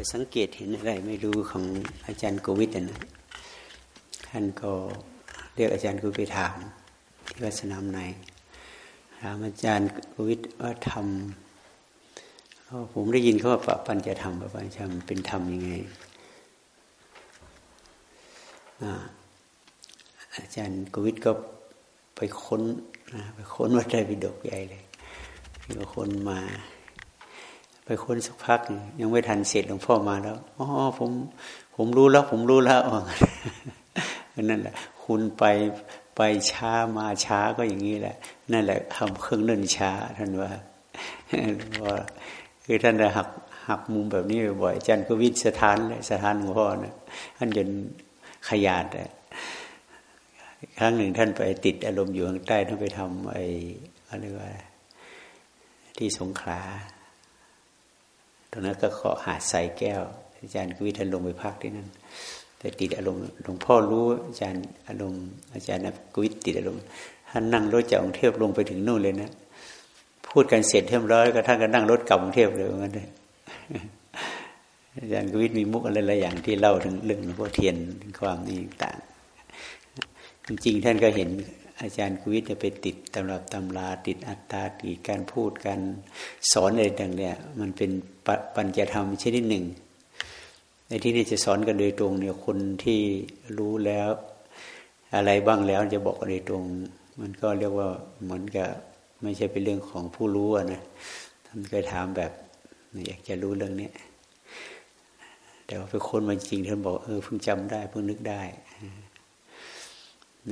จะสังเกตเห็นอะไรไม่รู้ของอาจารย์โกวิทนะท่านก็เรียกอาจารย์โกวิทถามที่วัดสนามในถามอาจารย์โกวิทว่าทำผมได้ยินเขาว่าปปัญจะทำปปัญจะเป็นธรรมยังไงอาจารย์โกวิทก็ไปค้นไปค้นวัดไตรปิฎกใหญ่เลยก็ค้นมา ไปค้นสักพัก ยังไม่ทันเสร็จหลวงพ่อมาแล้วอ๋อผมผมรู้แล้ว ผมรู้แล้วนั่นแหละ คุณไปไปช้ามาช้าก็อย่างนี้แหละ นั่นแหละทำเครื่องเล่นช้าท่านว่าว่าคือท่านจะหักหักมุมแบบนี้บ่อยจันก็วิสถานเลยสถานหลวงพ่อนะท่านจนขยาดครั้งหนึ่งท่านไปติดอารมณ์อยู่ข้างใต้ท่านไปทำไอ้อะไรว่าที่สงขลา ตอนนั้นก็ขอหาดใส่แก้ว อาจารย์กวิทันลงไปพักที่นั่นแต่ติดอารมณ์หลวงพ่อรู้อาจารย์อารมณ์อาจารย์กวิทติดอารมณ์ท่านนั่งรถจากกรุงเทพลงไปถึงนู่นเลยนะ พูดกันเสร็จเรียบร้อยก็ท่านก็นั่งรถกลับกรุงเทพเลยงั้นเลยอาจารย์กวิทมีมุกอะไรหลายอย่างที่เล่าถึงเรื่องหลวงพ่อเทียนความนี้ต่าง จริงๆท่านก็เห็น อาจารย์กุวิทย์ไปติดตำรับตำราติดอัตตาติดการพูดการสอนอะไรต่างเนี่ยมันเป็นปัญญาธรรมชนิดหนึ่ง ในที่นี้จะสอนกันโดยตรงเนี่ยคนที่รู้แล้วอะไรบ้างแล้วจะบอกโดยตรง มันก็เรียกว่าเหมือนกับไม่ใช่เป็นเรื่องของผู้รู้นะท่านเคยถามแบบอยากจะรู้เรื่องนี้แต่ว่าไปค้นมาจริงท่านบอกเออเพิ่งจำได้เพิ่งนึกได้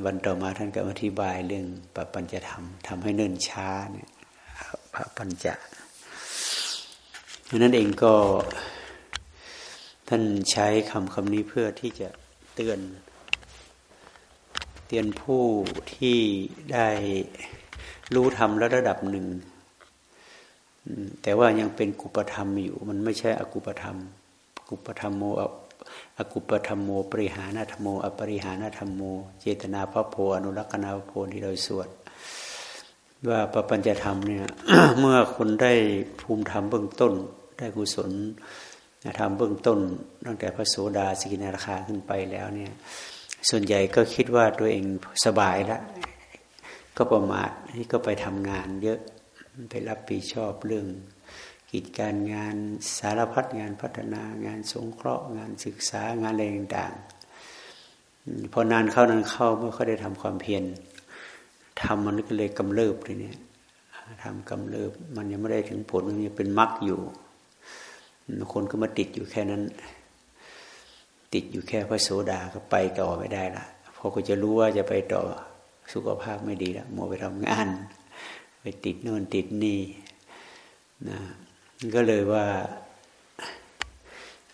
วันต่อมาท่านก็อธิบายเรื่องปปัญจะธรรมทำให้เนิ่นช้าเนี่ยพระปัญจะเพราะนั้นเองก็ท่านใช้คำคำนี้เพื่อที่จะเตือน เตือนผู้ที่ได้รู้ธรรมแล้วระดับหนึ่ง แต่ว่ายังเป็นกุปธรรมอยู่ มันไม่ใช่อกุปธรรม กุปธรรมโม อกุปธรรมโม ปริหานธรรมโม อปริหานธรรมโม เจตนาพระโพอนุรักษณาพระโพที่เราสวด ว่าปปัญจธรรมเนี่ยเมื่อคนได้ภูมิธรรมเบื้องต้น ได้กุศลธรรมเบื้องต้น ตั้งแต่พระโสดาสกินาราคาขึ้นไปแล้วเนี่ยส่วนใหญ่ก็คิดว่าตัวเองสบายแล้วก็ประมาทที่ก็ไปทำงานเยอะไปรับผิดชอบเรื่อง กิจการงานสารพัดงานพัฒนางานสงเคราะห์งานศึกษางานอะไรต่างๆพอนานเข้านานเข้าเมื่อเขาได้ทำความเพียรทำมันก็เลยกำเริบเลยเนี่ยทำกำเริบมันยังไม่ได้ถึงผลมันยังเป็นมรรคอยู่ คนก็มาติดอยู่แค่นั้น ติดอยู่แค่พระโสดาก็ไปต่อไม่ได้ละพอก็จะรู้ว่าจะไปต่อสุขภาพไม่ดีล้วมัวไปทำงาน ไปติดโน่นติดนี่นะ ก็เลยว่า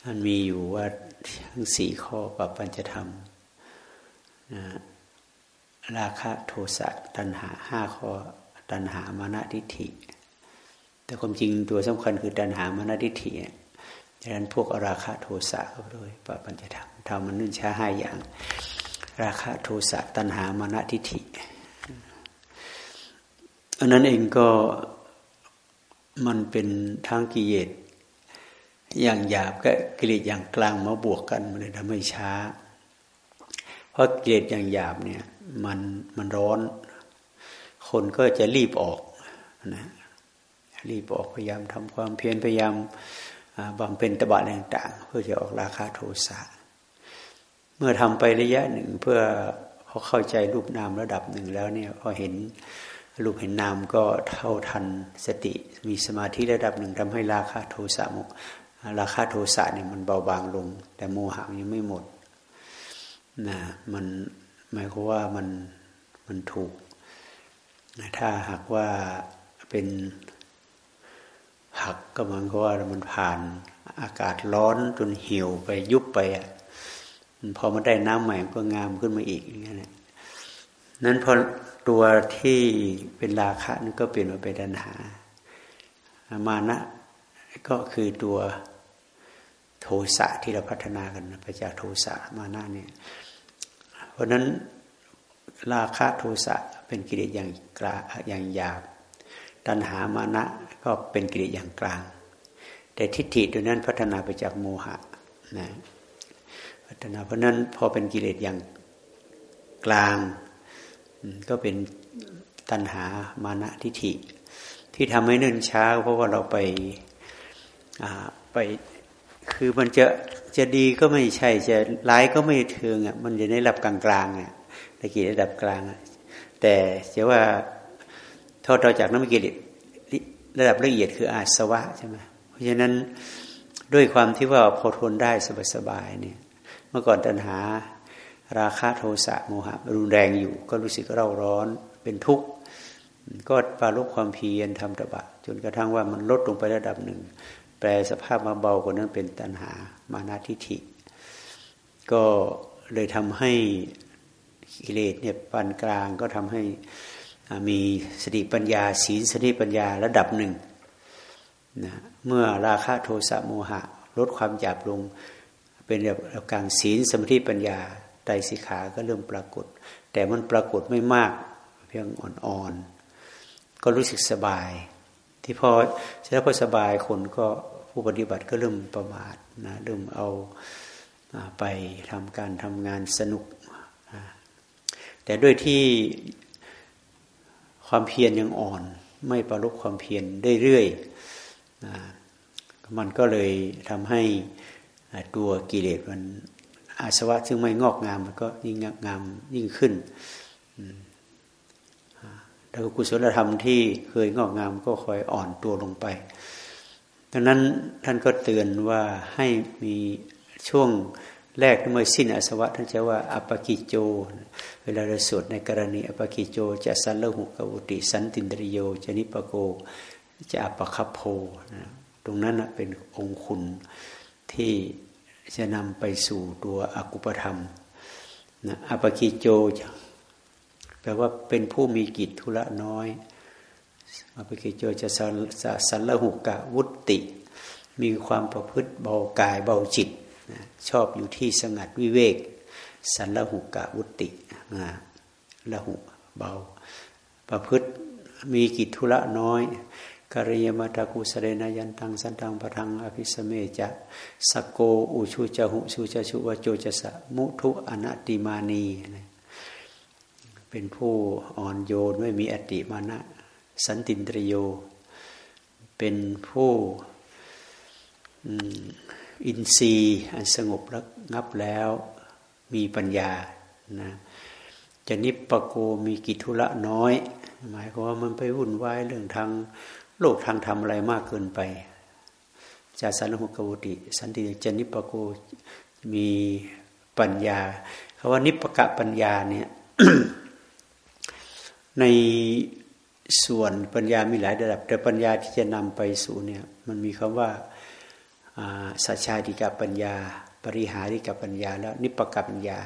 มันมีอยู่ว่าทั้งสี่ข้อปรับปัญจะทำนะราคะโทสะตัณหาห้าข้อตัณหามานะทิฏฐิ แต่ความจริงตัวสำคัญคือตัณหามานะทิฏฐิดังนั้นพวกราคะโทสะก็ด้วยปรับปัญจะทำทำมันนึ่งช้าห้าอย่าง ราคะโทสะตัณหามานะทิฏฐิอันนั้นเองก็ มันเป็นทั้งกิเลสอย่างหยาบกับกิเลสอย่างกลางมาบวกกันมันเลยทำให้ช้า เพราะกิเลสอย่างหยาบเนี่ยมันมันร้อน คนก็จะรีบออกนะรีบออกพยายามทำความเพียรพยายามบำเพ็ญตบะต่างๆ เพื่อจะออกราคาโทสะเมื่อทำไประยะหนึ่งเพื่อพอเข้าใจรูปนามระดับหนึ่งแล้วเนี่ยพอเห็น รูปเห็นนามก็เท่าทันสติ มีสมาธิระดับหนึ่งทำให้ราคะโทสะมุราคะโทสะเนี่ยมันเบาบางลง แต่โมหะยังไม่หมดนะมันหมายความว่ามันมันถูกนะถ้าหากว่าเป็นผักก็มันก็ว่ามันผ่านอากาศร้อนจนเหี่ยวไปยุบไปอะพอมันได้น้ำใหม่ก็งามขึ้นมาอีกอย่างนี้น นั้นพอตัวที่เป็นราคะนั่นก็เปลี่ยนมาเป็นตัณหา มานะก็คือตัวโทสะที่เราพัฒนากันไปจากโทสะมานะเนี่ย เพราะนั้นราคะโทสะเป็นกิเลสอย่างกลาอย่างหยาบ ตัณหามานะก็เป็นกิเลสอย่างกลาง แต่แต่ทิฏฐิตัวนั้นพัฒนาไปจากโมหะนะพัฒนาเพราะนั้นพอเป็นกิเลสอย่างกลาง ก็เป็นตัณหามานะทิฏฐิ ที่ทำให้เนิ่นช้า เพราะว่าเราไปไปคือมันจะจะดีก็ไม่ใช่จะร้ายก็ไม่เทืองอะมันจะในระดับกลางๆอะตะกี้ระดับกลางแต่จะว่าทอดเราจากน้ำกิเลสระดับละเอียดคืออาสวะใช่ไหมเพราะฉะนั้นด้วยความที่ว่าพอทนได้สบายๆเนี่ย เมื่อก่อนตัณหา ราคะโทสะโมหะรุนแรงอยู่ ก็รู้สึกเร่าร้อนเป็นทุกข์ ก็ปาลบความเพียรทำตบะ จนกระทั่งว่ามันลดลงไประดับหนึ่ง แปลสภาพมาเบากว่านั้นเป็นตัณหามานาทิฐิ ก็เลยทำให้กิเลสเนี่ยปานกลางก็ทำให้มีสติปัญญาศีลสติปัญญาระดับหนึ่งนะเมื่อราคะโทสะโมหะ ลดความหยาบลง เป็นระดับกลางศีลสมาธิปัญญา ไตรสิขาก็เริ่มปรากฏ แต่มันปรากฏไม่มาก เพียงอ่อนๆ ก็รู้สึกสบาย ที่พอแล้วพอสบายคนก็ผู้ปฏิบัติก็เริ่มประมาทนะเริ่มเอาไปทำการทำงานสนุก แต่ด้วยที่ความเพียรยังอ่อน ไม่ประลบความเพียรเรื่อยๆมันก็เลยทำให้ตัวกิเลสมัน อาสวะซึ่งไม่งอกงามมันก็ยิ่งงามยิ่งขึ้นแล้วกุศลธรรมที่เคยงอกงามก็คอยอ่อนตัวลงไป ดังนั้นท่านก็เตือนว่าให้มีช่วงแรกเมื่อสิ้นอาสวะท่านจะว่าอปกิโจ เวลาเราสวดในกรณีอปกิโจ จะสันเลหุกอุติ สันตินตริโยจะนิปโก จะอปคัพโพนะตรงนั้นเป็นองคุณที่ จะนำไปสู่ตัวอกุปธรรมนะอปกิโจแปลว่าเป็นผู้มีกิจธุระน้อยอปกิโจจะสันละหุกะวุติ มีความประพฤติเบากายเบาจิตนะชอบอยู่ที่สงัดวิเวก สันละหุกะวุตินะละหุเบา ประพฤติมีกิจธุระน้อย กริยมาตากุสเรนายันตังสันตังปะทังอภิสเมจะสโกอุชุจหุสุจชุวโจจะสะมุทุอนัติมานีเป็นผู้อ่อนโยนไม่มีอติมานะสันตินตรโย เป็นผู้อินทรีย์อันสงบระงับแล้วมีปัญญานะจะนิปปโกมีกิทุระน้อย หมายความว่ามันไปวุ่นวายเรื่องทาง โลกทางธรรมอะไรมากเกินไป จาสันหุกวุติ สันติจนิปโกมีปัญญาคาว่านิปกะปัญญาเนี่ยในส่วนปัญญามีหลายระดับ แต่ปัญญาที่จะนำไปสู่เนี่ยมันมีคำว่าสัจชาติกาปัญญา ปริหาริกาปัญญา แล้วนิปกะปัญญา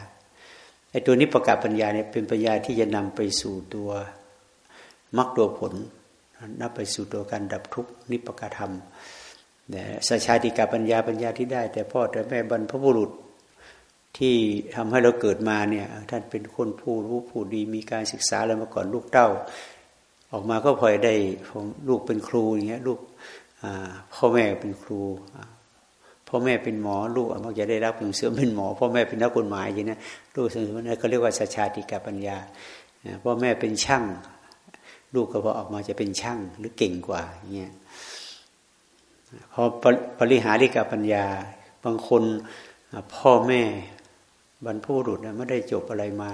ไอ้ตัวนิปกะปัญญาเนี่ยเป็นปัญญาที่จะนำไปสู่ตัวมรรคตัวผล นับไปสู่ตัวการดับทุกข์นิพพธรรมแต่สัจชาติกาปัญญาปัญญาที่ได้ แต่พ่อแต่แม่บรรพบุรุษที่ทำให้เราเกิดมาเนี่ย ท่านเป็นคนผู้รู้ผู้ดีมีการศึกษาแล้วมาก่อนลูกเต้า ออกมาก็พลอยได้ลูกเป็นครูอย่างเงี้ยลูกพ่อแม่เป็นครูพ่อแม่เป็นหมอลูกมักจะได้รับหนังสือเป็นหมอพ่อแม่เป็นนักกฎหมายอย่างนี้ลูกสิ่งนั้นเขาเรียกว่าสัจชาติกาปัญญาพ่อแม่เป็นช่าง ลูกก็พอออกมาจะเป็นช่างหรือเก่งกว่าเงี้ยพอปริหาริกาปัญญา บางคนพ่อแม่บรรพบุรุษไม่ได้จบอะไรมา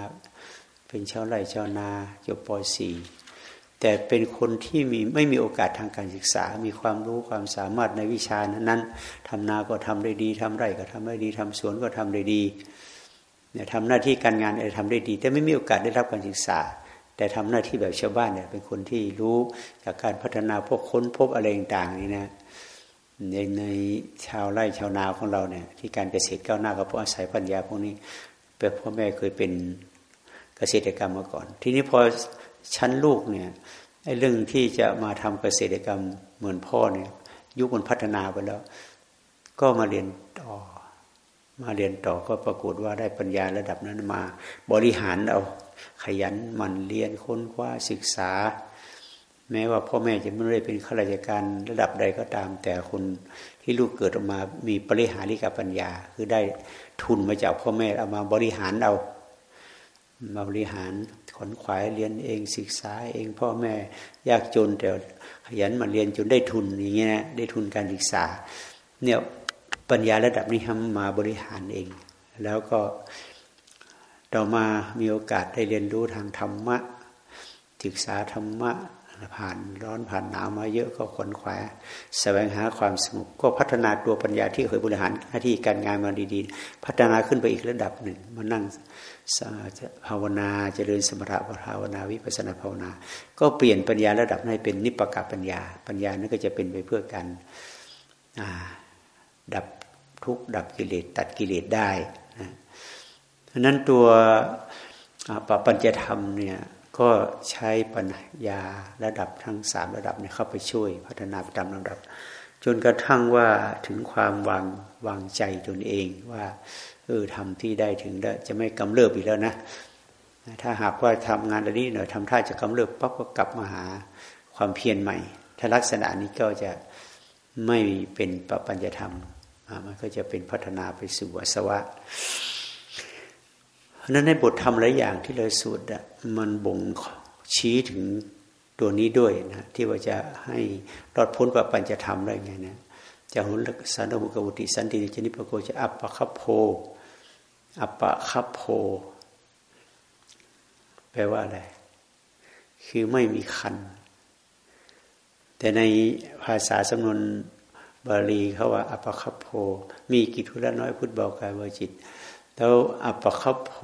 เป็นชาวไร่ชาวนาจบป .4 แต่เป็นคนที่มีไม่มีโอกาสทางการศึกษา มีความรู้ความสามารถในวิชานั้นทำนาก็ทำได้ดีทำไร่ก็ทำได้ดีทำสวนก็ทำได้ดีเนี่ยทำหน้าที่การงานอะไรทำได้ดี แต่ไม่มีโอกาสได้รับการศึกษา แต่ทำหน้าที่แบบชาวบ้านเนี่ยเป็นคนที่รู้จากการพัฒนาพวกค้นพบอะไรต่างๆนี่นะในในชาวไร่ชาวนาของเราเนี่ย ที่การเกษตรก้าวหน้าก็เพราะอาศัยปัญญาพวกนี้เป็นพ่อแม่เคยเป็นเกษตรกรรมมาก่อน ทีนี้พอชั้นลูกเนี่ยไอ้เรื่องที่จะมาทำเกษตรกรรมเหมือนพ่อเนี่ย ยุคมันพัฒนาไปแล้ว ก็มาเรียนต่อ มาเรียนต่อก็ปรากฏว่าได้ปัญญาระดับนั้นมา บริหารเอา ขยันหมั่นเรียนค้นคว้าศึกษา แม้ว่าพ่อแม่จะไม่ได้เป็นข้าราชการระดับใดก็ตาม แต่คนที่ลูกเกิดออกมามีปริหาริกปัญญา คือได้ทุนมาจากพ่อแม่เอามาบริหารเอามาบริหารขนขวายเรียนเองศึกษาเองพ่อแม่ยากจนแต่ขยันมาเรียนจนได้ทุนอย่างเงี้ยได้ทุนการศึกษา เนี่ยปัญญาระดับนี้ทำมาบริหารเอง แล้วก็ ต่อมามีโอกาสได้เรียนรู้ทางธรรมะ ศึกษาธรรมะ ผ่านร้อนผ่านหนาวมาเยอะก็ขนขวายแสวงหาความสงบก็พัฒนาตัวปัญญาที่เคยบริหารหน้าที่การงานมาดีๆ พัฒนาขึ้นไปอีกระดับหนึ่งมานั่งภาวนาเจริญสมถะภาวนาวิปัสนาภาวนา ก็เปลี่ยนปัญญาระดับให้เป็นนิพพกปัญญา ปัญญานั้นก็จะเป็นไปเพื่อการดับทุกข์ดับกิเลสตัดกิเลสได้นะ เพราะนั้นตัวปปัญจธรรมเนี่ยก็ใช้ปัญญาระดับทั้งสามระดับเนี่ยเข้าไปช่วยพัฒนาไปตามลำดับ จนกระทั่งว่าถึงความวางวางใจตนเองว่าเออทำที่ได้ถึงแล้วจะไม่กำเริบอีกแล้วนะถ้าหากว่าทำงานอันนี้หน่อยทำท่าจะกำเริบปั๊บก็กลับมาหาความเพียรใหม่ ถ้าลักษณะนี้ก็จะไม่เป็นปปัญญธรรมมันก็จะเป็นพัฒนาไปสู่วสวะ นั้นในบทธรรมหลายอย่างที่เราสวดมันบ่งชี้ถึงตัวนี้ด้วยนะที่ว่าจะให้รอดพ้นปปัญจะทำได้ไงนะจะหุนสันตุกวุติสันติจนิปโกจะอัปปะคัพโพอัปปะคัพโพ แปลว่าอะไร คือไม่มีคัน แต่ในภาษาสำนวนบาลีเขาว่าอัปปะคัพโพ มีกิจทุระน้อยพุทธเบากายเบาจิต แล้วอัปปะคัพโพ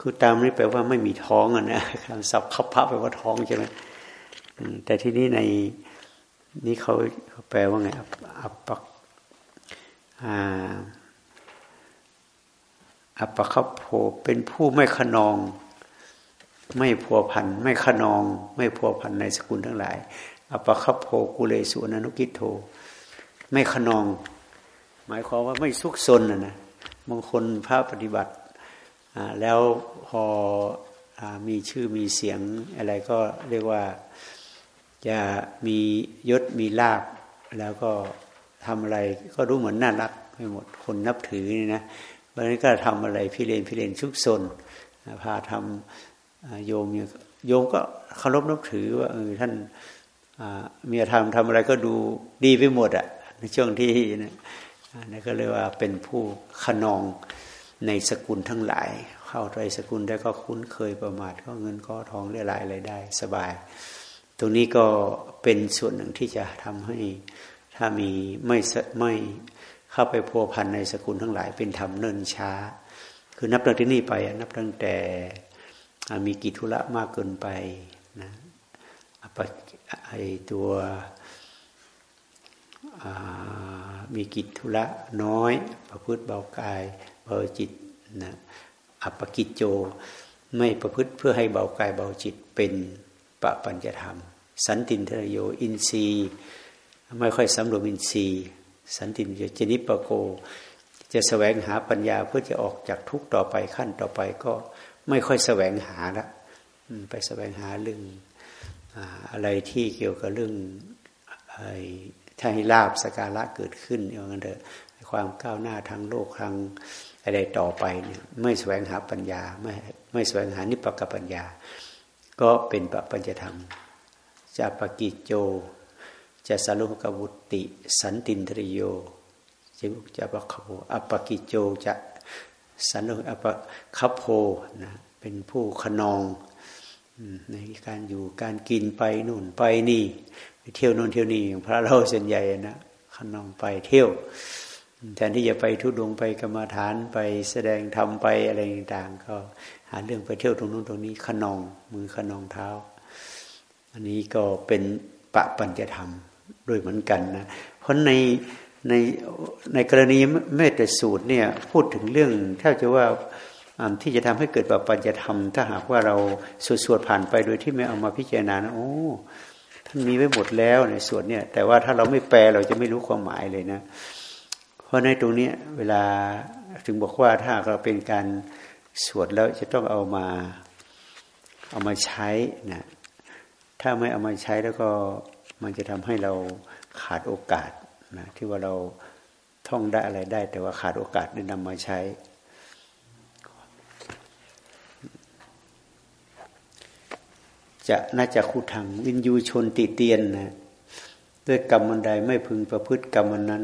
คือตามนี้แปลว่าไม่มีท้องอะนะคำศัพท์คัพพะแปลว่าท้องใช่ไหมแต่ที่นี้ในนี่เขาเขาแปลว่าไงอัปปะอัปปะคัพโพเป็นผู้ไม่ขนอง ไม่พัวพันไม่ขนอง ไม่พัวพันในสกุลทั้งหลาย อัปปะคัพโพกุเลสุอนุกิโท ไม่ขนอง หมายความว่าไม่ซุกซนนะนะ บางคนพระปฏิบัติแล้วพออมีชื่อมีเสียงอะไรก็เรียกว่าจะมียศมีลาบแล้วก็ทำอะไรก็รู้เหมือนน่ารักไปหมดคนนับถือนี่นะวันนี้ก็ทำอะไรพิเรนพิเรนชุกซนพาทำโยมโยมก็เคารพนับถือว่าเออท่านมีธรรมทำอะไรก็ดูดีไปหมดอะในช่วงที่นะ นี่ก็เรียกว่าเป็นผู้ขนองในสกุลทั้งหลาย เข้าใจสกุลได้ก็คุ้นเคยประมาทก็เงินก็ทองเรียรายอะไรได้ สบาย ตรงนี้ก็เป็นส่วนหนึ่งที่จะทำให้ถ้ามีไม่ไม่เข้าไปพัวพันในสกุลทั้งหลาย เป็นธรรมเนินช้า คือนับตั้งที่นี่ไปนับตั้งแต่มีกิจธุระมากเกินไปนะไอตัว มีกิจธุระน้อย ประพฤติเบากายเบาจิตนะอัปปกิจโจ ไม่ประพฤติเพื่อให้เบากายเบาจิตเป็นปะปัญจธรรม สันตินทรโยอินทรีย์ไม่ค่อยสำรวมอินทรีย์ สันตินโยจนิปโก จะแสวงหาปัญญาเพื่อจะออกจากทุกต่อไปขั้นต่อไปก็ไม่ค่อยแสวงหาละไปแสวงหาเรื่องอะไรที่เกี่ยวกับเรื่อง ถ้าให้ลาบสการะเกิดขึ้นอย่างนั้นเถอะความก้าวหน้าทางโลกทางอะไรต่อไปเนี่ยไม่แสวงหาปัญญาไม่ไม่แสวงหานิพพกปัญญา ก็เป็นปปัญจธรรมจะปกิจโจจะสรุปกบุติ สันตินทริโยจะจะปะคโพอปกิจโจจะสันลุอปคัพโพนะเป็นผู้ขนองในการอยู่การกินไปนู่นไปนี่ เที่ยวโน่นเที่ยวนี่พระเราส่วนใหญ่นะขนองไปเที่ยว แทนที่จะไปทุดงไปกรรมฐานไปแสดงทำไปอะไรต่างๆก็หาเรื่องไปเที่ยวตรงนู้นตรงนี้ขนองมือขนองเท้า อันนี้ก็เป็นปะปัญจธรรมด้วยเหมือนกันนะเพราะในในในกรณีเมตสูตรเนี่ยพูดถึงเรื่องถ้าจะว่าที่จะทำให้เกิดปะปัญจธรรม ถ้าหากว่าเราสวดผ่านไปโดยที่ไม่เอามาพิจารณานะโอ้ ท่านมีไว้หมดแล้วในส่วนเนี่ย แต่ว่าถ้าเราไม่แปลเราจะไม่รู้ความหมายเลยนะ เพราะในตรงนี้เวลาถึงบอกว่าถ้าเราเป็นการสวดแล้วจะต้องเอามาเอามาใช้นะถ้าไม่เอามาใช้แล้วก็มันจะทำให้เราขาดโอกาสนะที่ว่าเราท่องได้อะไรได้ แต่ว่าขาดโอกาสได้นำมาใช้ จะน่าจะคูทางวินยูชนติเตียนนะด้วยกรรมมันใดไม่พึงประพฤติกรรมนั้น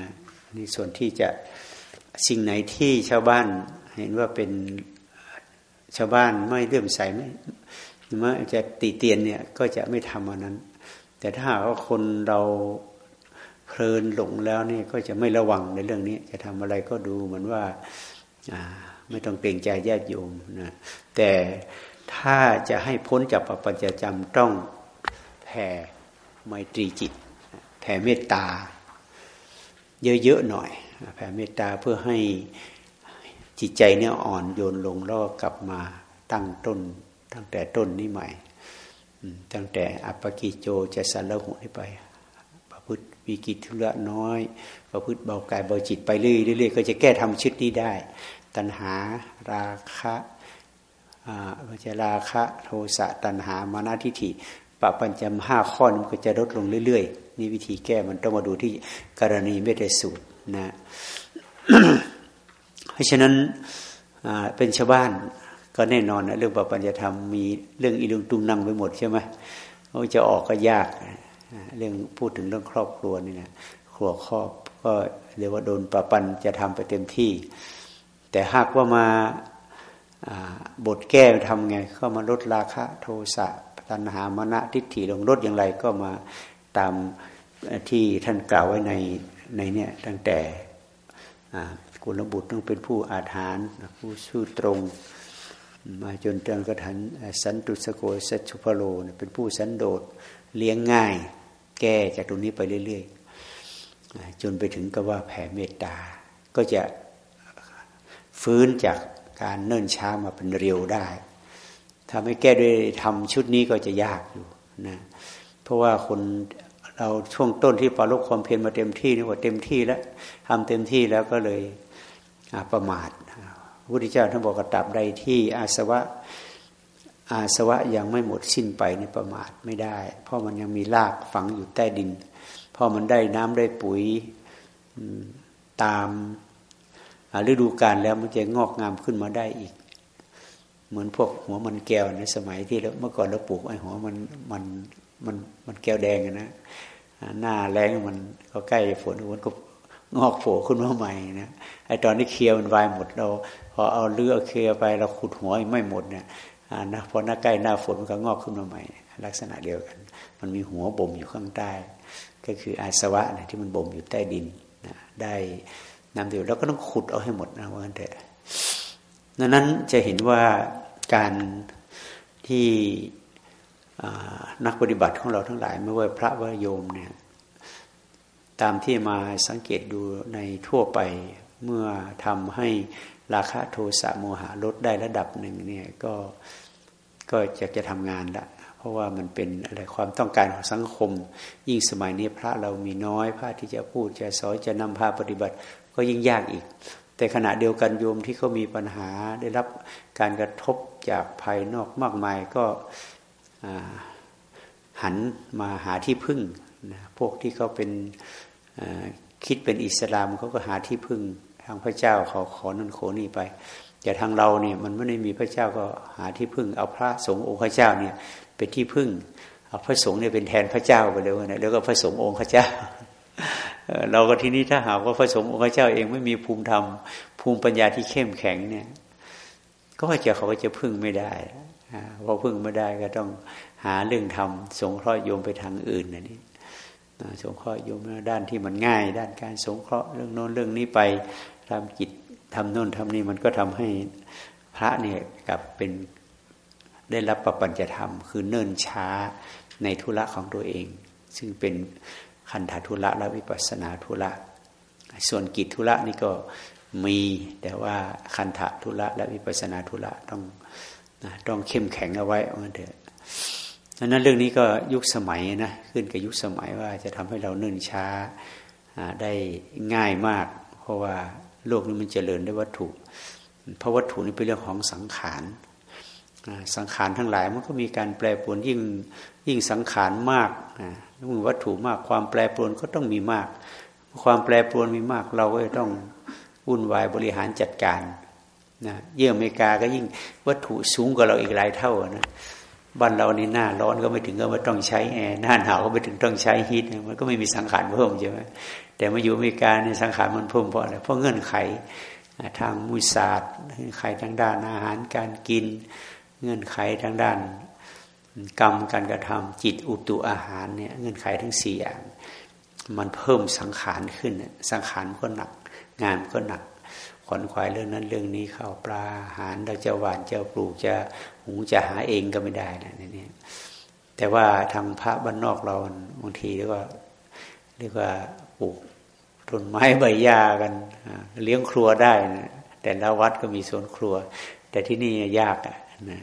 นะนี่ส่วนที่จะสิ่งไหนที่ชาวบ้าน เห็นว่าเป็นชาวบ้านไม่เลื่อมใสไม่มจะตีเตียนเนี่ยก็จะไม่ทำอันนั้น แต่ถ้าว่าคนเราเพลินหลงแล้วนี่ก็จะไม่ระวังในเรื่องนี้ จะทำอะไรก็ดูเหมือนว่าไม่ต้องเกรงใจญาติโยมนะแต่ ถ้าจะให้พ้นจากปปัญจจำต้องแผ่ไมตรีจิต แผ่เมตตา เยอะๆหน่อย แผ่เมตตาเพื่อให้จิตใจเนี่ยอ่อนโยนลงแล้วกลับมาตั้งต้น ตั้งแต่ต้นนี้ใหม่ ตั้งแต่อัปปกิโจจะสันละหุนี้ไป ประพฤติวิกิทุระน้อย ประพฤติเบากายเบาจิตไปเรื่อยๆก็จะแก้ทำชุดนี้ได้ ตัณหาราคะ วิจราคะโทสะตัณหามานาทิฏฐิปะปัญจมห้าข้อมันก็จะลดลงเรื่อยๆนี่วิธีแก้มันต้องมาดูที่กรณีไม่ได้สูตรนะเพราะฉะนั้นเป็นชาวบ้านก็แน่นอนนะเรื่องปปัญญธรรมมีเรื่องอีลุงตุงนั่งไปหมดใช่ไหมเขาจะออกก็ยากเรื่องพูดถึงเรื่องครอบครัวนี่นะครัวครอบก็เรียกว่าโดนปปัญจะทำไปเต็มที่ แต่หากว่ามา บทแก้ทำไงเข้ามาลดราคะโทสะตัณหามณะทิฏฐิลงลดอย่างไรก็มาตามที่ท่านกล่าวไว้ในในเนี่ยตั้งแต่กุลบุตรต้องเป็นผู้อาถรรพ์ผู้ชื่อตรง มาจนจนกระทันสันตุสโกสัชุพโลเป็นผู้สันโดษเลี้ยงง่าย แก้จากตรงนี้ไปเรื่อยๆจนไปถึงกับว่าแผ่เมตตา ก็จะฟื้นจาก การเนิ่นช้ามาเป็นเร็วได้ ถ้าไม่แก้ด้วยทำชุดนี้ก็จะยากอยู่นะเพราะว่าคนเราช่วงต้นที่ปาลกความเพียรมาเต็มที่นี่ว่าเต็มที่แล้วทำเต็มที่แล้วก็เลยประมาทพระพุทธเจ้าท่านบอกกระตับใดที่อาสวะอาสวะยังไม่หมดสิ้นไปในประมาทไม่ได้ เพราะมันยังมีรากฝังอยู่ใต้ดินพอมันได้น้ำได้ปุ๋ยตาม ฤดูกาลแล้วมันจะงอกงามขึ้นมาได้อีก เหมือนพวกหัวมันแก้วในสมัยที่เมื่อก่อนเราปลูกไอ้หัวมันมันมันมันแก้วแดงนะหน้าแรงมันก็ใกล้ฝนมันก็งอกโผล่ขึ้นมาใหม่นะไอ้ตอนนี้เคลียร์มันวายหมดเรา พอเอาเลือเคลียไปเราขุดหัวไม่หมดเนี่ยนะพอหน้าใกล้หน้าฝนมันก็งอกขึ้นมาใหม่ ลักษณะเดียวกัน มันมีหัวบ่มอยู่ข้างใต้ ก็คืออาสวะนะที่มันบ่มอยู่ใต้ดินนะได้ นำเดียวแล้วก็ต้องขุดเอาให้หมดนะว่างั้นแต่ดังนั้นจะเห็นว่าการที่นักปฏิบัติของเราทั้งหลาย ไม่ว่าพระว่าโยมเนี่ยตามที่มาสังเกตดูในทั่วไปเมื่อทำให้ราคะโทสะโมหะลดได้ระดับหนึ่งเนี่ยก็ก็จะจะทำงานละเพราะว่ามันเป็นอะไรความต้องการของสังคม ยิ่งสมัยนี้พระเรามีน้อยพระที่จะพูดจะสอนจะนำพาปฏิบัติ ก็ยิ่งยากอีก แต่ขณะเดียวกันโยมที่เขามีปัญหาได้รับการกระทบจากภายนอกมากมายก็หันมาหาที่พึ่งนะพวกที่เขาเป็นคิดเป็นอิสลามเขาก็หาที่พึ่งทางพระเจ้าเขาขอนั่นขอนี่ไป แต่ทางเราเนี่ยมันไม่ได้มีพระเจ้าก็หาที่พึ่ง เอาพระสงฆ์องค์พระเจ้าเนี่ยเป็นที่พึ่งเอาพระสงฆ์เนี่ยเป็นแทนพระเจ้าไปเลยนะแล้วก็พระสงฆ์องค์พระเจ้า เราก็ที่นี้ถ้าหากว่าพระสงฆ์องค์พระเจ้าเองไม่มีภูมิธรรม ภูมิปัญญาที่เข้มแข็งเนี่ย ก็จะเขาก็จะพึ่งไม่ได้พอพึ่งไม่ได้ก็ต้องหาเรื่องทำสงเคราะห์โยมไปทางอื่นนะนี่สงเคราะห์โยมด้านที่มันง่าย ด้านการสงเคราะห์เรื่องโน้นเรื่องนี้ไปทำจิตทำโน้นทำนี่มันก็ทำให้พระเนี่ยกลับเป็นได้รับปปัญจะธรรม คือเนิ่นช้าในธุระของตัวเอง ซึ่งเป็น คันธทุระและวิปัสนาธุระส่วนกิจธุระนี่ก็มีแต่ว่าคันธทุระและวิปัสนาธุระต้องต้องเข้มแข็งเอาไว้เอาเถอะดังนั้นเรื่องนี้ก็ยุคสมัยนะขึ้นกับยุคสมัยว่าจะทำให้เราเนิ่นช้าได้ง่ายมาก เพราะว่าโลกนี้มันเจริญด้วยวัตถุ เพราะวัตถุนี้เป็นเรื่องของสังขารสังขารทั้งหลายมันก็มีการแปรปรวนยิ่ง ยิ่งสังขารมากนะมือวัตถุมาก ความแปรปรวนก็ต้องมีมาก ความแปรปรวนมีมาก เราก็ต้องวุ่นวายบริหารจัดการนะเยี่ยอเมริกาก็ยิ่งวัตถุสูงกว่าเราอีกหลายเท่านะบ้านเราในหน้าร้อนก็ไม่ถึงก็ว่ต้องใช้แอร์หน้าหนาวก็ไม่ถึงต้องใช้ฮีทมันก็ไม่มีสังขารเพิ่มใช่ไหมแต่มาอยู่อเมริกาในสังขารมันเพิ่มเพราะอะไรเพราะเงื่อนไขทางมุสาสตร์เงื่อนไขทางด้านอาหารการกิน เงื่อนไขทางด้าน กรรมการกระทำจิตอุตุอาหารเนี่ยเงื่อนไขทั้งสี่อย่าง มันเพิ่มสังขารขึ้น สังขารก็หนัก งานก็หนักขอนขวายเรื่องนั้นเรื่องนี้ข้าวปลาอาหารเราจะหวานจะปลูกจะหุงจะหาเองก็ไม่ได้นะนี่แต่ว่าทางพระบ้านนอกเราบางทีเรียกว่าเรียกว่าปลูกต้นไม้ใบหญ้ากันเลี้ยงครัวได้นะแต่ละวัดก็มีสวนครัว แต่ที่นี่ยากนะ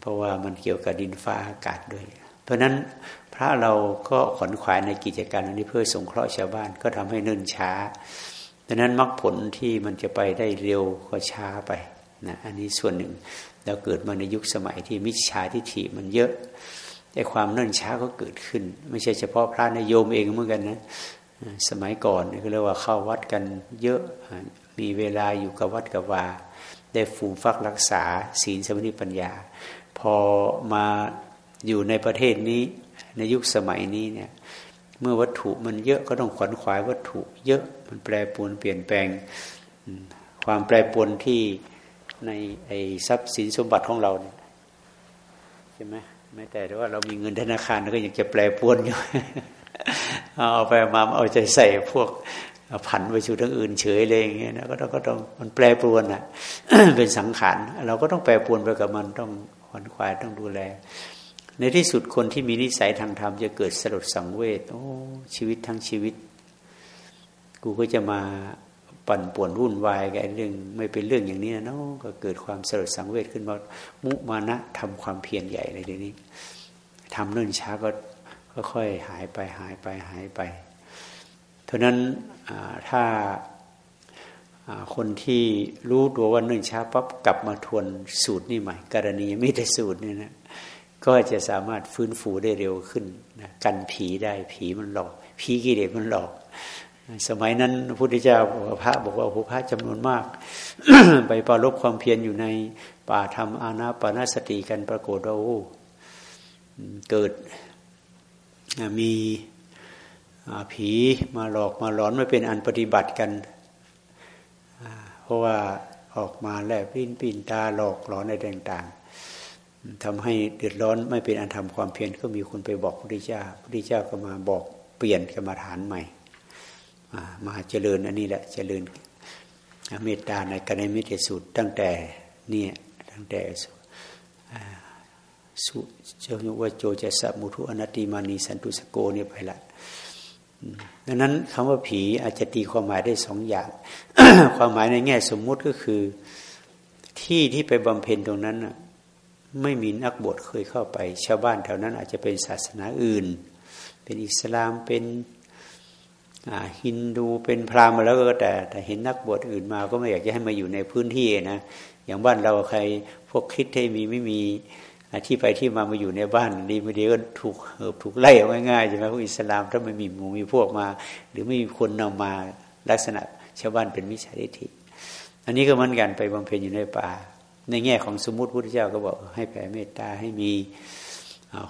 เพราะว่ามันเกี่ยวกับดินฟ้าอากาศด้วย เพราะนั้นพระเราก็ขอนขวายในกิจการนี้เพื่อสงเคราะห์ชาวบ้านก็ทำให้เนิ่นช้าดังนั้นมรรคผลที่มันจะไปได้เร็วก็ช้าไปนะอันนี้ส่วนหนึ่งเราเกิดมาในยุคสมัยที่มิจฉาทิฏฐิมันเยอะไอ้ความเนิ่นช้าก็เกิดขึ้น ไม่ใช่เฉพาะพระนโยมเองเหมือนกันนะสมัยก่อนก็เรียกว่าเข้าวัดกันเยอะมีเวลาอยู่กับวัดกับวาได้ฟูมฟักรักษาศีลสมาธิปัญญา พอมาอยู่ในประเทศนี้ ในยุคสมัยนี้เนี่ย เมื่อวัตถุมันเยอะก็ต้องขวนขวายวัตถุ เยอะมันแปรปวนเปลี่ยนแปลง ความแปรปวนที่ในไอ้ทรัพย์สินสมบัติของเราเนี่ยใช่ไหมไม่แต่ว่าเรามีเงินธนาคารก็ยังจะแปรปวนอยู่เอาไปมาเอาใจใส่พวกผันไปสู่ทั้งอื่นเฉยเลยอย่างเงี้ยนะก็ต้องก็ต้องมันแปรปรวนอะเป็นสังขารเราก็ต้องแปรปรวนไปกับมันต้อง ขวนขวายต้องดูแล ในที่สุดคนที่มีนิสัยทางธรรมจะเกิดสลดสังเวชโอ้ชีวิตทั้งชีวิต กูก็จะมาปั่นป่วนวุ่นวายกับเรื่องไม่เป็นเรื่องอย่างนี้นะเนาะก็เกิดความสลดสังเวชขึ้นมามุมานะทำความเพียรใหญ่ในเดี๋ยวนี้ทำเนื่นช้าก็ค่อยๆหายไปหายไปหายไป เพราะนั้นถ้า คนที่รู้ตัวว่าเนื่นช้าปั๊บกลับมาทวนสูตรนี่ใหม่กรณีไม่ได้สูตรนี่นะก็จะสามารถฟื้นฟูได้เร็วขึ้นนะกันผีได้ผีมันหลอก ผีกิเลสมันหลอก สมัยนั้นพระพุทธเจ้าพระบอกว่าโอ้พระจำนวนมาก ไปปรารบความเพียรอยู่ในป่าธรรมอาณาปานาสติกันปรากฏว่าเกิดมีผีมาหลอกมาหลอนไม่เป็นอันปฏิบัติกัน ราะว่าออกมาแลบลิ้นปินตาหลอกหลอนในต่างๆทำให้เดือดร้อนไม่เป็นอันทำความเพียรก็มีคนไปบอกพระพุทธเจ้าพระพุทธเจ้าก็มาบอกเปลี่ยนกรรมฐานใหม่มาเจริญอันนี้แหละเจริญเมตตาในกรณีมิตรสูตรตั้งแต่เนี่ยตั้งแต่สุเจ้าว่าโจจะสมุทุอนัตติมานีสันตุสโกเนี่ยไปละ ดังนั้นคำว่าผีอาจจะตีความหมายได้สองอย่าง ความหมายในแง่สมมุติก็คือ ที่ที่ไปบำเพ็ญตรงนั้นไม่มีนักบวชเคยเข้าไป ชาวบ้านแถวนั้นอาจจะเป็นศาสนาอื่น เป็นอิสลามเป็นฮินดูเป็นพราหมณ์มาแล้วก็แต่ แต่เห็นนักบวชอื่นมาก็ไม่อยากจะให้มาอยู่ในพื้นที่นะอย่างบ้านเราใครพวกคริสที่มีไม่มี ที่ไปที่มามาอยู่ในบ้าน ดีไม่ดีก็ถูกเหิบถูกไล่เอาง่ายๆใช่ไหมพวกอิสลามถ้าไม่มีหมู่มีพวกมา หรือไม่มีคนนำมาลักษณะชาวบ้านเป็นมิจฉาทิฏฐิอันนี้ก็เหมือนกันไปบำเพ็ญอยู่ในป่า ในแง่ของสมมติพุทธเจ้าก็บอกให้แผ่เมตตาให้มี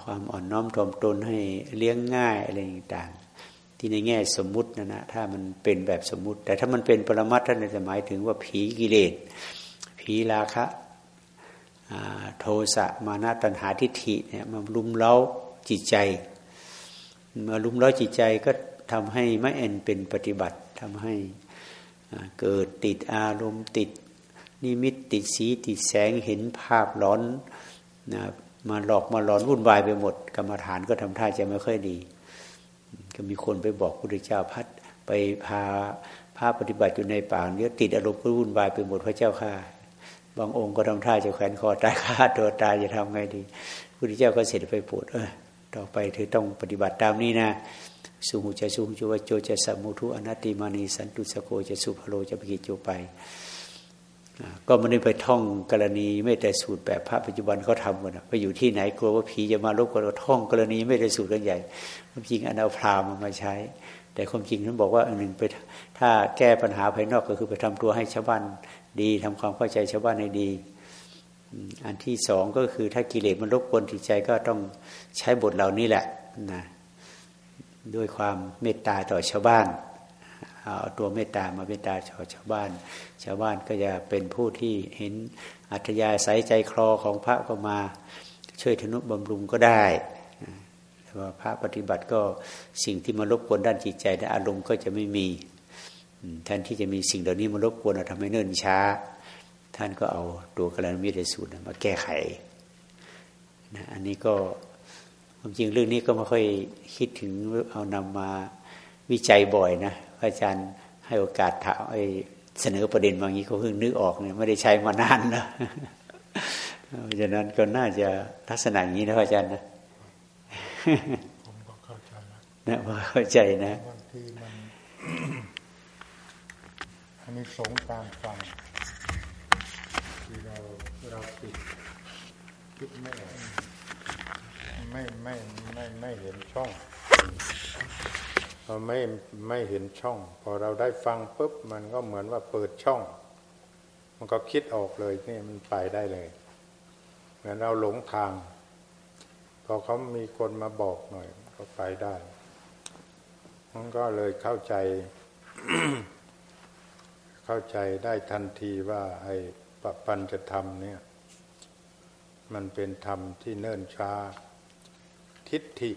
ความอ่อนน้อมถ่อมตนให้เลี้ยงง่ายอะไรต่างๆ ที่ในแง่สมมุตินะนะถ้ามันเป็นแบบสมมุติ แต่ถ้ามันเป็นปรมัตถ์ท่านจะหมายถึงว่าผีกิเลสผีราคะ โทสะมานะตัณหาทิฏฐิเนี่ยมาลุมเล้าจิตใจ มาลุมเล้าจิตใจก็ทำให้ไม่เอ็นเป็นปฏิบัติทำให้เกิดติดอารมณ์ติดนิมิตติดสีติดแสงเห็นภาพร้อนนะมาหลอกมาหลอนวุ่นวายไปหมด กรรมฐานก็ทำท่าจะไม่ค่อยดี ก็มีคนไปบอกพระพุทธเจ้าพัดไปพาพาปฏิบัติอยู่ในป่าเนี่ยติดอารมณ์ก็วุ่นวายไปหมดพระเจ้าค่ะ บางองค์ก็ทำท่าจะแขวนคอตายฆ่าตัวตายจะทำไงดีพระพุทธเจ้าก็เสร็จไปปวดเออต่อไปเธอต้องปฏิบัติตามนี้นะสุหุจะสุหุจะวโจจะสัมมุทุอนัตติมานีสันตุสโกจะสุภโลจะปิกิจโจไป ก็ไม่ได้ไปท่องกรณีไม่แต่สูตรแบบพระปัจจุบันเขาทำกันไปอยู่ที่ไหนกลัวว่าผีจะมาลบกันท่องกรณีไม่ได้สูตรกันใหญ่ความจริงอันเอาพรามมาใช้ แต่ความจริงท่านบอกว่าอันหนึ่งไปถ้าแก้ปัญหาภายนอกก็คือไปทำตัวให้ชาวบ้าน ดีทำความเข้าใจชาวบ้านให้ดี อันที่สองก็คือถ้ากิเลสมันรบกวนจิตใจก็ต้องใช้บทเหล่านี้แหละนะด้วยความเมตตาต่อชาวบ้านเอาตัวเมตตามาเมตตาชาวชาวบ้าน ชาวบ้านก็จะเป็นผู้ที่เห็นอัธยาศัยใจคลอของพระก็มาช่วยทนุบำรุงก็ได้แต่ว่าพระปฏิบัติก็สิ่งที่มารบกวนด้านจิตใจและอารมณ์ก็จะไม่มี แทนที่จะมีสิ่งเหล่านี้มารบกวนทำให้เนิ่นช้า ท่านก็เอาตัวกรณมิตรสูตรมาแก้ไขนะอันนี้ก็ความจริงเรื่องนี้ก็ไม่ค่อยคิดถึงเอานำมาวิจัยบ่อยนะอาจารย์ให้โอกาสถามเสนอประเด็นบางนี้เขาเพิ่งนึกออกเนี่ยไม่ได้ใช้มานานนะเพราะฉะนั้นก็น่าจะลักษณะอย่างนี้นะอาจารย์นะผมก็เข้าใจนะพอเข้าใจนะบางทีมั นอันนี้สงการฟังที่เราเราติดคิดไม่ไม่ไม่ไม่ไม่เห็นช่องเราไม่ไม่เห็นช่อง พอเราได้ฟังปุ๊บมันก็เหมือนว่าเปิดช่อง มันก็คิดออกเลยนี่มันไปได้เลยเหมือนเราหลงทาง พอเขามีคนมาบอกหน่อย ก็ไปได้มันก็เลยเข้าใจ เข้าใจได้ทันทีว่าไอ้ปปัญจะทำเนี่ย มันเป็นธรรมที่เนิ่นช้า ทิฏฐิ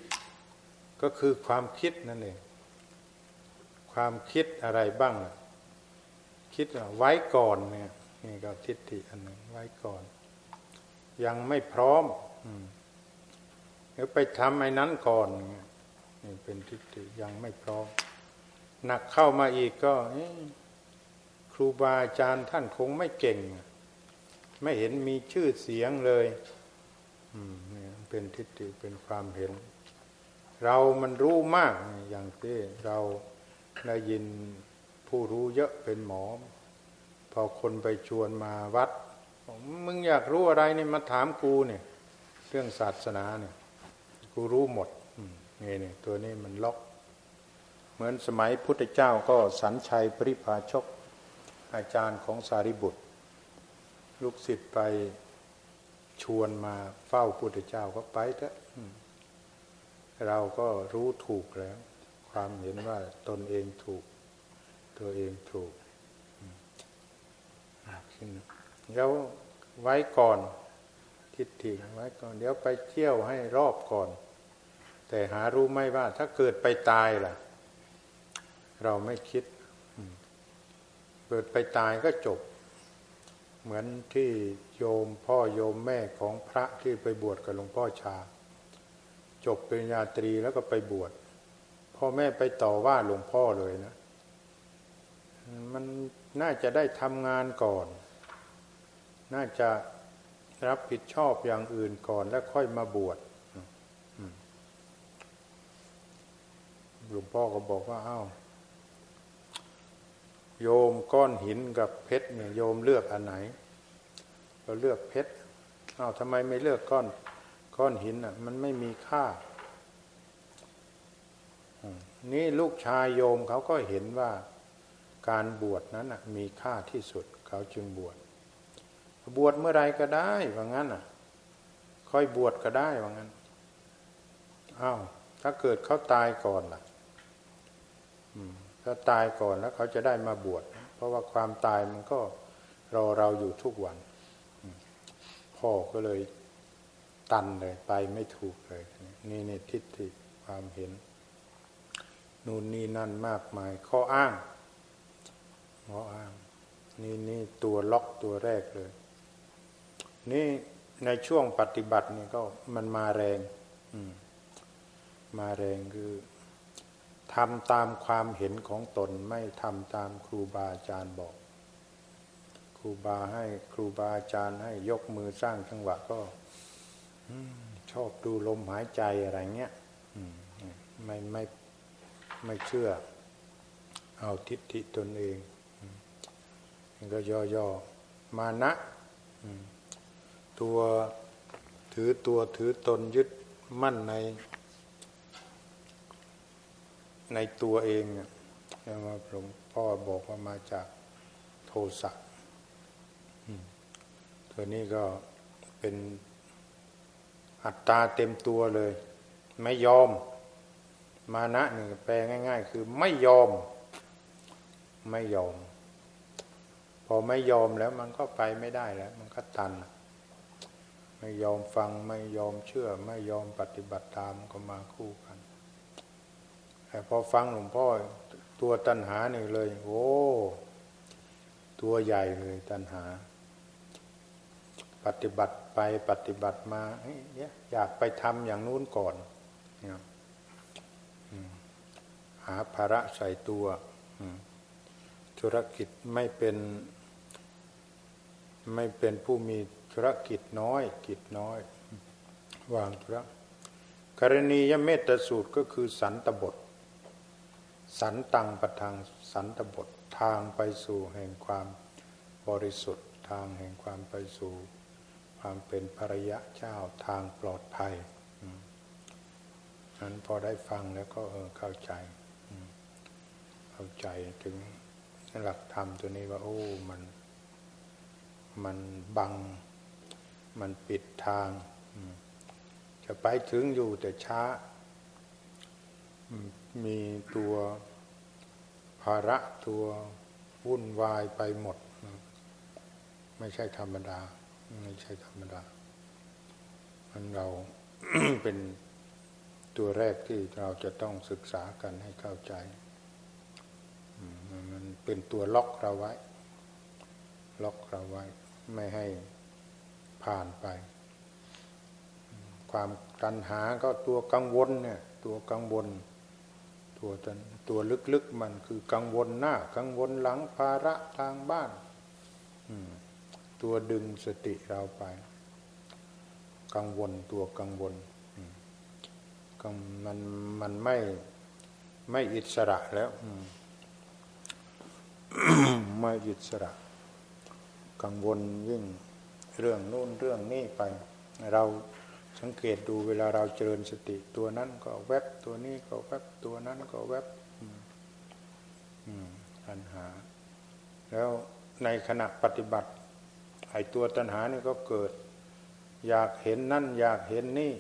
ก็คือความคิดนั่นเอง ความคิดอะไรบ้าง คิดไว้ก่อนเนี่ยนี่ก็ทิฏฐิอันหนึ่งไว้ก่อน ยังไม่พร้อมเดี๋ยวไปทำไอ้นั้นก่อนนี่เป็นทิฏฐิยังไม่พร้อมหนักเข้ามาอีกก็ ครูบาอาจารย์ท่านคงไม่เก่ง ไม่เห็นมีชื่อเสียงเลยเป็นทิฏฐิเป็นความเห็น เรามันรู้มากอย่างที่เราได้ยินผู้รู้เยอะเป็นหมอ พอคนไปชวนมาวัด มึงอยากรู้อะไรนี่มาถามกูเนี่ย เรื่องศาสนาเนี่ย กูรู้หมดนี่นี่ยตัวนี้มันล็อก เหมือนสมัยพุทธเจ้าก็สันชัยปริภาชก อาจารย์ของสารีบุตร ลูกศิษย์ไปชวนมาเฝ้าพุทธเจ้าก็ไปเถอะเราก็รู้ถูกแล้ว ความเห็นว่าตนเองถูก ตัวเองถูกขึ้นแล้วไว้ก่อนทิฏฐิไว้ก่อน เดี๋ยวไปเที่ยวให้รอบก่อน แต่หารู้ไม่ว่าถ้าเกิดไปตายล่ะ เราไม่คิด กิดไปตายก็จบ เหมือนที่โยมพ่อโยมแม่ของพระที่ไปบวชกับหลวงพ่อชา จบปริญญาตรีแล้วก็ไปบวชพ่อแม่ไปต่อว่าหลวงพ่อเลยนะ มันน่าจะได้ทำงานก่อน น่าจะรับผิดชอบอย่างอื่นก่อนแล้วค่อยมาบวชหลวงพ่อก็บอกว่าอ้าว โยมก้อนหินกับเพชรเนี่ยโยมเลือกอันไหนเราเลือกเพชรอ้าวทำไมไม่เลือกก้อนก้อนหินอะ มันไม่มีค่านี่ลูกชายโยมเขาก็เห็นว่าการบวชนั้นมีค่าที่สุด เขาจึงบวชบวชเมื่อไรก็ได้ว่างั้นอะ ค่อยบวชก็ได้ว่างั้นอ้าวถ้าเกิดเขาตายก่อนล่ะ ถ้าตายก่อนแล้วเขาจะได้มาบวช เพราะว่าความตายมันก็รอเราอยู่ทุกวัน พ่อก็เลยตันเลยไปไม่ถูกเลย นี่นี่ทิฏฐิความเห็น นู่นนี่นั่นมากมาย ข้ออ้างข้ออ้าง นี่นี่ตัวล็อกตัวแรกเลย นี่ในช่วงปฏิบัตินี่ก็มันมาแรงมาแรงคือ ทำตามความเห็นของตนไม่ทำตามครูบาอาจารย์บอก ครูบาให้ครูบาอาจารย์ให้ยกมือสร้างจังหวะก็ชอบดูลมหายใจอะไรเงี้ยไม่ไม่ไม่เชื่อ เอาทิฏฐิตนเองก็ย่อๆมานะตัวถือตัวถือตนยึดมั่นใน ในตัวเองเนี่ยว่าหลวงพ่อบอกว่ามาจากโทสะตัวนี้ก็เป็นอัตตาเต็มตัวเลย ไม่ยอม มานะหนึ่งแปลง่าย ๆ คือไม่ยอม ไม่ยอม พอไม่ยอมแล้วมันก็ไปไม่ได้แล้ว มันก็ตัน ไม่ยอมฟังไม่ยอมเชื่อ ไม่ยอมปฏิบัติตามก็มาคู่ พอฟังหลวงพ่อตัวตัณหาหนึ่งเลย โอ้ตัวใหญ่เลยตัณหา ปฏิบัติไปปฏิบัติมาเยอยากไปทำอย่างนู้นก่อนหาภาระใส่ตัวธุรกิจไม่เป็นไม่เป็นผู้มีธุรกิจน้อย กิจน้อย วางธุระกรณียเมตสูตรก็คือสันตบท สันตังประทางสันตบททางไปสู่แห่งความบริสุทธิ์ ทางแห่งความไปสู่ ความเป็นภรยะเจ้าทางปลอดภัยนั้นพอได้ฟังแล้วก็เออเข้าใจ เข้าใจถึงหลักธรรมตัวนี้ว่า โอ้มัน มันบัง มันปิดทาง จะไปถึงอยู่แต่ช้า มีตัวภาระตัววุ่นวายไปหมด ไม่ใช่ธรรมดา ไม่ใช่ธรรมดามันเราเป็นตัวแรกที่เราจะต้องศึกษากันให้เข้าใจ มันเป็นตัวล็อกเราไว้ ล็อกเราไว้ ไม่ให้ผ่านไป ความตัณหาก็ตัวกังวลเนี่ย ตัวกังวล ตัวตัวลึกๆมันคือกังวลหน้า กังวลหลังภาระทางบ้านตัวดึงสติเราไป กังวลตัวกังวลมันมันไม่ไม่อิสระแล้วไม่อิสระ กังวลยิ่งเรื่องโน้นเรื่องนี้ไป เรา สังเกตดูเวลาเราเจริญสติตัวนั้นก็แวบตัวนี้ก็แวบตัวนั้นก็แวบปัญหา แล้วในขณะปฏิบัติไอตัวตัณหานี่ก็เกิด อยากเห็นนั่น อยากเห็นนี่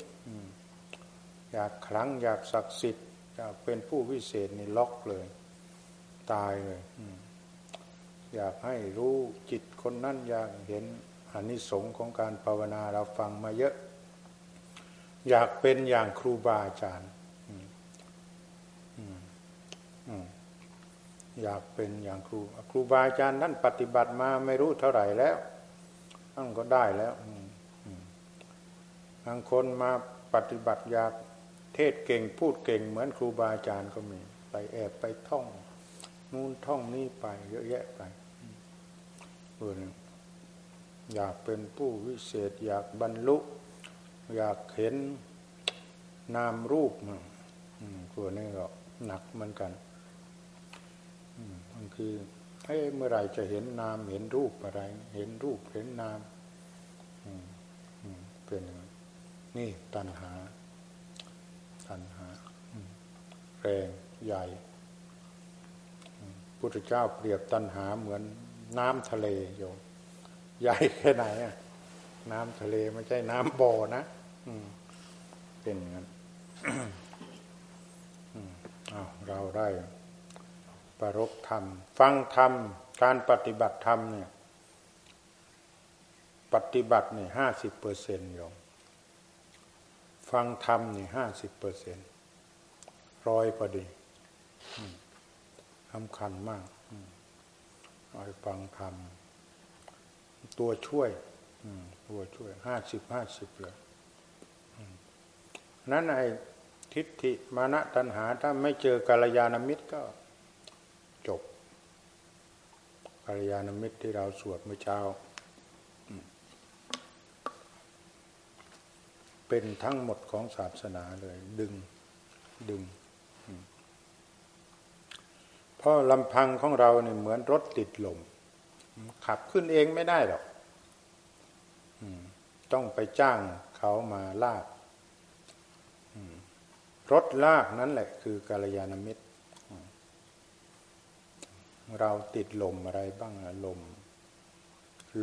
อยากครั้งอยากศักดิ์สิทธิ์อยากเป็นผู้วิเศษนี่ล็อกเลย ตายเลยอยากให้รู้จิตคนนั้นอยากเห็นอานิสงส์ของการภาวนาเราฟังมาเยอะ อยากเป็นอย่างครูบาอาจารย์อยากเป็นอย่างครู ครูบาอาจารย์นั่นปฏิบัติมาไม่รู้เท่าไหร่แล้วนั่นก็ได้แล้วบางคนมาปฏิบัติอยากเทศเก่งพูดเก่ง เหมือนครูบาอาจารย์ก็มี ไปแอบไปท่อง นู่นท่องนี่ไป เยอะแยะไปออยากเป็นผู้วิเศษอยากบรรลุ อยากเห็นนามรูปตัวนี้ก็หนักเหมือนกันบางทีเอ้เมื่อไรจะเห็นนามเห็นรูปอะไร เห็นรูปเห็นนามเป็นนี่ตัณหา ตัณหาแรงใหญ่พุทธเจ้าเปรียบตัณหาเหมือนน้ำทะเลโยมใหญ่แค่ไหนอะน้ำทะเลไม่ใช่น้ำบ่อนะ เป็นอย่างนั้นเราได้ประรบธรรม ฟังธรรม การปฏิบัติธรรมเนี่ย ปฏิบัติเนี่ยห้าสิบเปอร์เซ็นต์โยมฟังธรรมนี่ห้าสิบเปอร์เซ็นต์ร้อยพอดีสำคัญมากรอยฟังธรรม ตัวช่วยตัวช่วยห้าสิบห้าสิบเลย นั้นไอ้ทิฏฐิมานะตัณหาถ้าไม่เจอกัลยาณมิตรก็จบกัลยาณมิตรที่เราสวดเมื่อเช้า เป็นทั้งหมดของศาสนาเลย ดึงดึงเพราะลำพังของเราเนี่ยเหมือนรถติดลม ขับขึ้นเองไม่ได้หรอกต้องไปจ้างเขามาลาก รถลากนั่นแหละคือกาลยานมิตร เราติดลมอะไรบ้างลม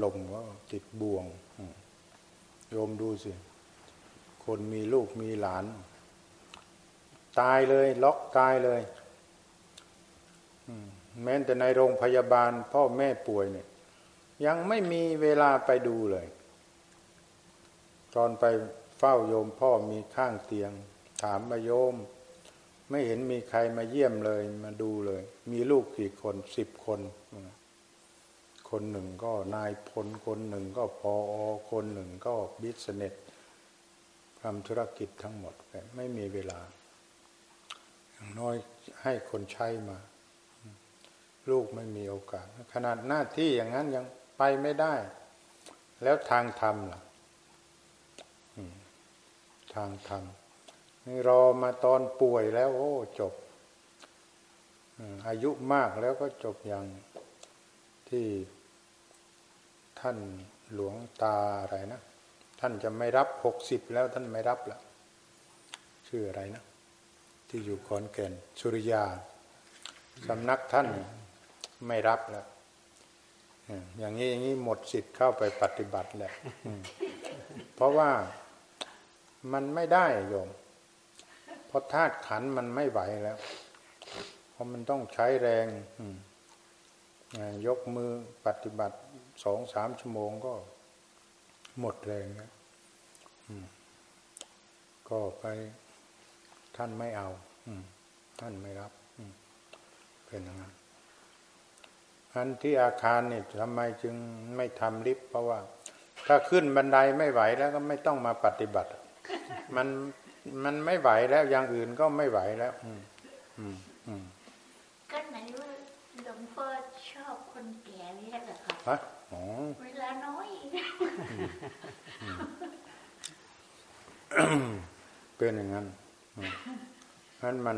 ลมก็ติดบ่วง โยมดูสิ คนมีลูกมีหลาน ตายเลย ล็อกตายเลยแม้แต่ในโรงพยาบาล พ่อแม่ป่วยเนี่ย ยังไม่มีเวลาไปดูเลย ตอนไปเฝ้าโยมพ่อมีข้างเตียง ถามมาโยม ไม่เห็นมีใครมาเยี่ยมเลยมาดูเลย มีลูกกี่คนสิบคน คนหนึ่งก็นายพลคนหนึ่งก็พออคนหนึ่งก็บิสเนสทำธุรกิจทั้งหมดไม่มีเวลา อย่างน้อยให้คนใช้มา ลูกไม่มีโอกาส ขนาดหน้าที่อย่างนั้นยังไปไม่ได้ แล้วทางธรรมล่ะทางธรรม นี่รอมาตอนป่วยแล้ว โอ้ จบอายุมากแล้วก็จบอย่างที่ท่านหลวงตาอะไรนะ ท่านจะไม่รับหกสิบแล้วท่านไม่รับละชื่ออะไรนะ ที่อยู่ขอนแก่นสุริยาสำนักท่านไม่รับแล้วอย่างนี้อย่างนี้หมดสิทธิ์เข้าไปปฏิบัติแหละเพราะว่ามันไม่ได้โยม เพราะธาตุขันมันไม่ไหวแล้ว เพราะมันต้องใช้แรงยกมือปฏิบัติสองสามชั่วโมงก็หมดแรงแล้วก็ไปท่านไม่เอาท่านไม่รับเป็นอย่างนั้นอันที่อาคารเนี่ยทำไมจึงไม่ทำลิฟต์เพราะว่า ถ้าขึ้นบันไดไม่ไหวแล้วก็ไม่ต้องมาปฏิบัติ มัน มันไม่ไหวแล้วอย่างอื่นก็ไม่ไหวแล้ว อืมอืมอืมก็ไหนว่าหลวงพ่อชอบคนแก่นี่แหละค่ะฮะอ๋อเวลาน้อยเป็นอย่างนั้นนั้นมัน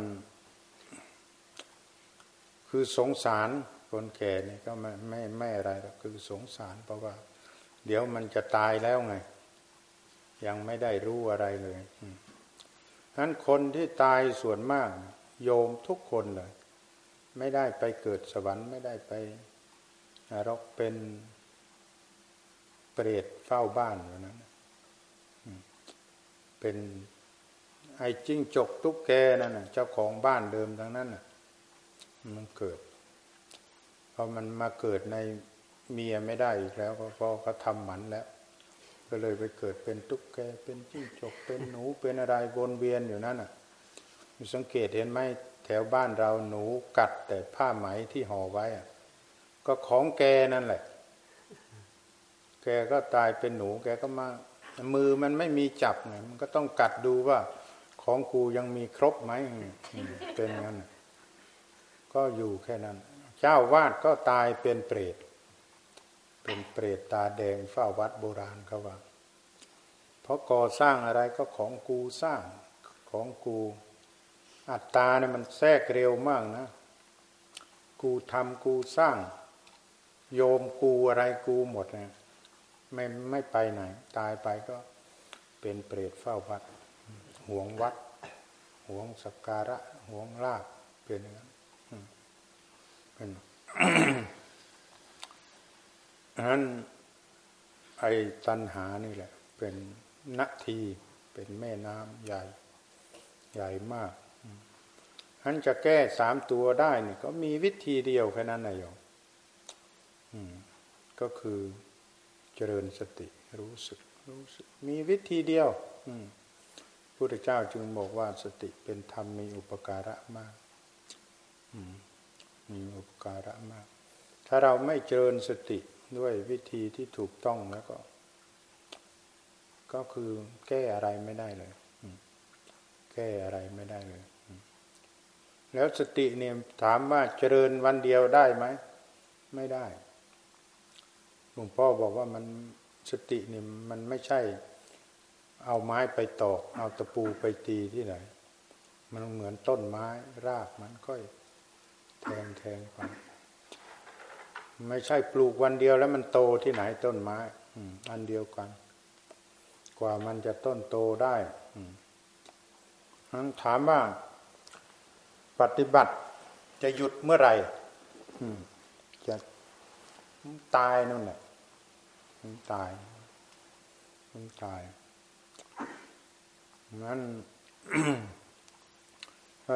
คือสงสารคนแก่นี่ก็ไม่ไม่ไม่อะไรหรอกคือสงสาร เพราะว่า เดี๋ยวมันจะตายแล้วไง ยังไม่ได้รู้อะไรเลย นั้นคนที่ตายส่วนมาก โยมทุกคนเลย ไม่ได้ไปเกิดสวรรค์ไม่ได้ไปนรกเป็นเปรตเฝ้าบ้านอย่างนั้น เป็นไอ้จิ้งจกตุ๊กแกนั่นน่ะเจ้าของบ้านเดิมทั้งนั้นน่ะมันเกิดพอมันมาเกิดในเมียไม่ได้อีกแล้วเพราะเขาทำหมันแล้ว ก็เลยไปเกิดเป็นตุ๊กแกเป็นจิ้งจกเป็นหนูเป็นอะไรวนเวียนอยู่นั่นอะสังเกตเห็นไหมแถวบ้านเราหนูกัดแต่ผ้าไหมที่ห่อไว้อะก็ของแกนั่นแหละ แกก็ตายเป็นหนู แกก็มา มือมันไม่มีจับไงมันก็ต้องกัดดูว่า ของกูยังมีครบไหมเป็นงั้นก็อยู่แค่นั้น เจ้าวาดก็ตายเป็นเปรต เป็นเปรตตาแดงเฝ้าวัดโบราณเขาว่า เพราะก่อสร้างอะไรก็ของกูสร้างของกู อัตตาเนี่ยมันแทรกเร็วมากนะ กูทำกูสร้าง โยมกูอะไรกูหมดเนี่ยไม่ไม่ไปไหน ตายไปก็เป็นเปรตเฝ้าวัดห่วงวัดห่วงสักการะห่วงลาบเป็นอย่างนั้นเป็น นั้นไอ้ตัณหานี่แหละ เป็นนาทีเป็นแม่น้ำใหญ่ ใหญ่มากอันจะแก้สามตัวได้นี่ก็มีวิธีเดียวแค่นั้นนายโยมก็คือเจริญสติรู้สึกรู้สึก มีวิธีเดียวพุทธเจ้าจึงบอกว่าสติเป็นธรรมมีอุปการะมากมีอุปการะมาก ถ้าเราไม่เจริญสติ ด้วยวิธีที่ถูกต้องแล้วก็ ก็คือแก้อะไรไม่ได้เลย แก้อะไรไม่ได้เลย แล้วสติเนี่ยถามว่าเจริญวันเดียวได้ไหม ไม่ได้ หลวงพ่อบอกว่ามันสติเนี่ยมันไม่ใช่ เอาไม้ไปตอก เอาตะปูไปตีที่ไหน มันเหมือนต้นไม้รากมันค่อยแทงแทงไป ไม่ใช่ปลูกวันเดียวแล้วมันโตที่ไหนต้นไม้อันเดียวกัน กว่ามันจะต้นโตได้นั้นถามว่า ปฏิบัติจะหยุดเมื่อไหร่จะตายนั่นแหละตายตายนั้น